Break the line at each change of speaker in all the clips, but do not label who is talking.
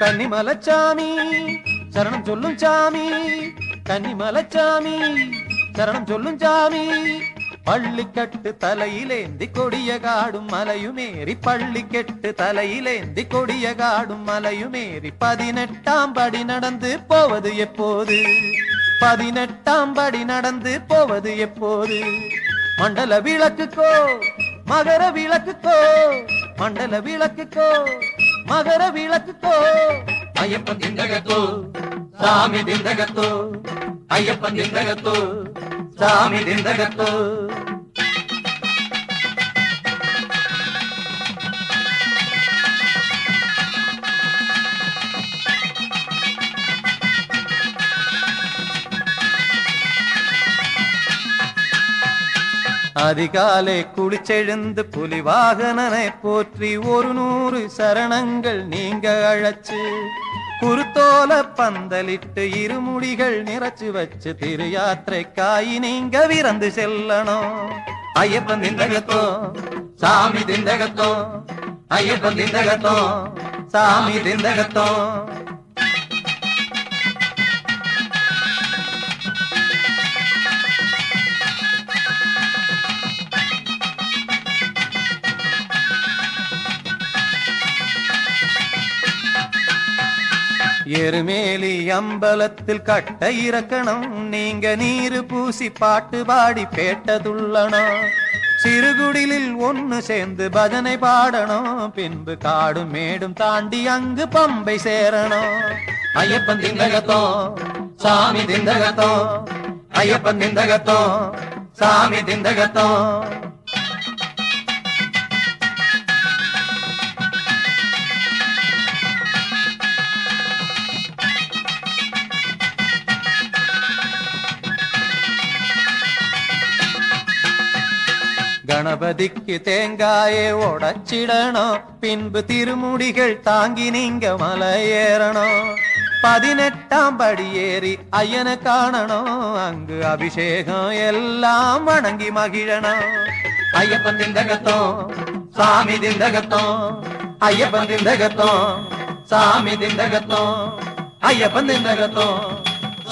கன்னிமலச்சாமி சரணம் சொல்லும் சாமி. கன்னிமலச்சாமி சரணம் சொல்லும் சாமி. பள்ளிக்கட்டு தலையிலேந்தி கொடிய காடும் மலையுமேறி பள்ளிக்கெட்டு தலையிலேந்தி கொடிய காடும் மலையுமேறி பதினெட்டாம் படி நடந்து போவது எப்போது? பதினெட்டாம் படி நடந்து போவது எப்போது? மண்டல விளக்குக்கோ மகர விளக்குக்கோ மண்டல விளக்குக்கோ ಮಗರ ವಿಳಕೋ ಅಯ್ಯಪ್ಪ ದಿಂದಗತ್ತು ಸ್ವಾಮಿ ದಿಂದಗತ್ತು ಅಯ್ಯಪ್ಪ ದಿಂದಗತ್ತು ಸ್ವಾಮಿ ದಿಂದಗತ್ತು அதிகாலை குளிச்செழுந்து புலிவாகனனை போற்றி ஒரு நூறு சரணங்கள் நீங்க அழைச்சு குருத்தோல பந்தலிட்டு இருமுடிகள் நிறச்சு வச்சு திரு யாத்திரைக்காய் நீங்க விரந்து செல்லணும். ஐயப்பன் திந்தகத்தோ சாமி திந்தகத்தோ ஐயப்பன் திந்தகத்தோ சாமி திந்தகத்தோ. எருமேலி அம்பலத்தில் கட்ட இறக்கணும் நீங்க நீரு பூசி பாட்டு பாடி பேட்டதுள்ளணும் சிறுகுடிலில் ஒன்னு சேர்ந்து பஜனை பாடணும் பின்பு காடும் மேடும் தாண்டி அங்கு பம்பை சேரணும் ஐயப்பன் திந்தகத்தோ சாமி திந்தகத்தோ? ஐயப்பன் திந்தகத்தோ சாமி திந்தகத்தோ? கணபதிக்கு தேங்காயே உடச்சிடணும். பின்பு திருமுடிகள் தாங்கி நீங்க மலை ஏறணும் பதினெட்டாம் படி ஏறி ஐயனை காணணும். அங்கு அபிஷேகம் எல்லாம் வணங்கி மகிழணும். ஐயப்பன் திண்டகத்தோ சாமி திண்டகத்தோ ஐயப்பன் திண்டகத்தோ சாமி திண்டகத்தோ ஐயப்பன் திண்டகத்தோ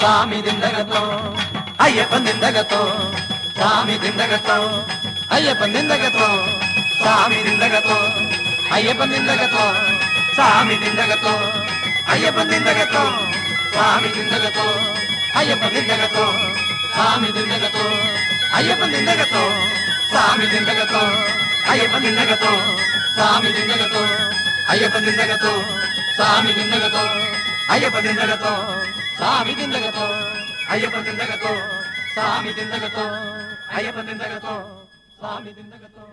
சாமி திண்டகத்தோ ஐயப்பன் திண்டகத்தோ சாமி திண்டகத்தோ ஐயப்பன் திண்டகத்தோ சாமி திண்டகத்தோ ஐயப்பன் திண்டகத்தோ சாமி திண்டகத்தோ ஐயப்பன் திண்டகத்தோ சாமி திண்டகத்தோ ஐயப்பன் திண்டகத்தோ சாமி திண்டகத்தோ ஐயப்பன் திண்டகத்தோ சாமி திண்டகத்தோ ஐயப்பன் திண்டகத்தோ சாமி திண்டகத்தோ ஐயப்பன் திண்டகத்தோ சாமி திண்டகத்தோ ஐயப்பன் திண்டகத்தோ சாமி திண்டகத்தோ ஐயப்பன் திண்டகத்தோ சாமி திண்டகத்தோ ஐயப்பன் திண்டகத்தோ സ്വാമി നിന്നകത്തോ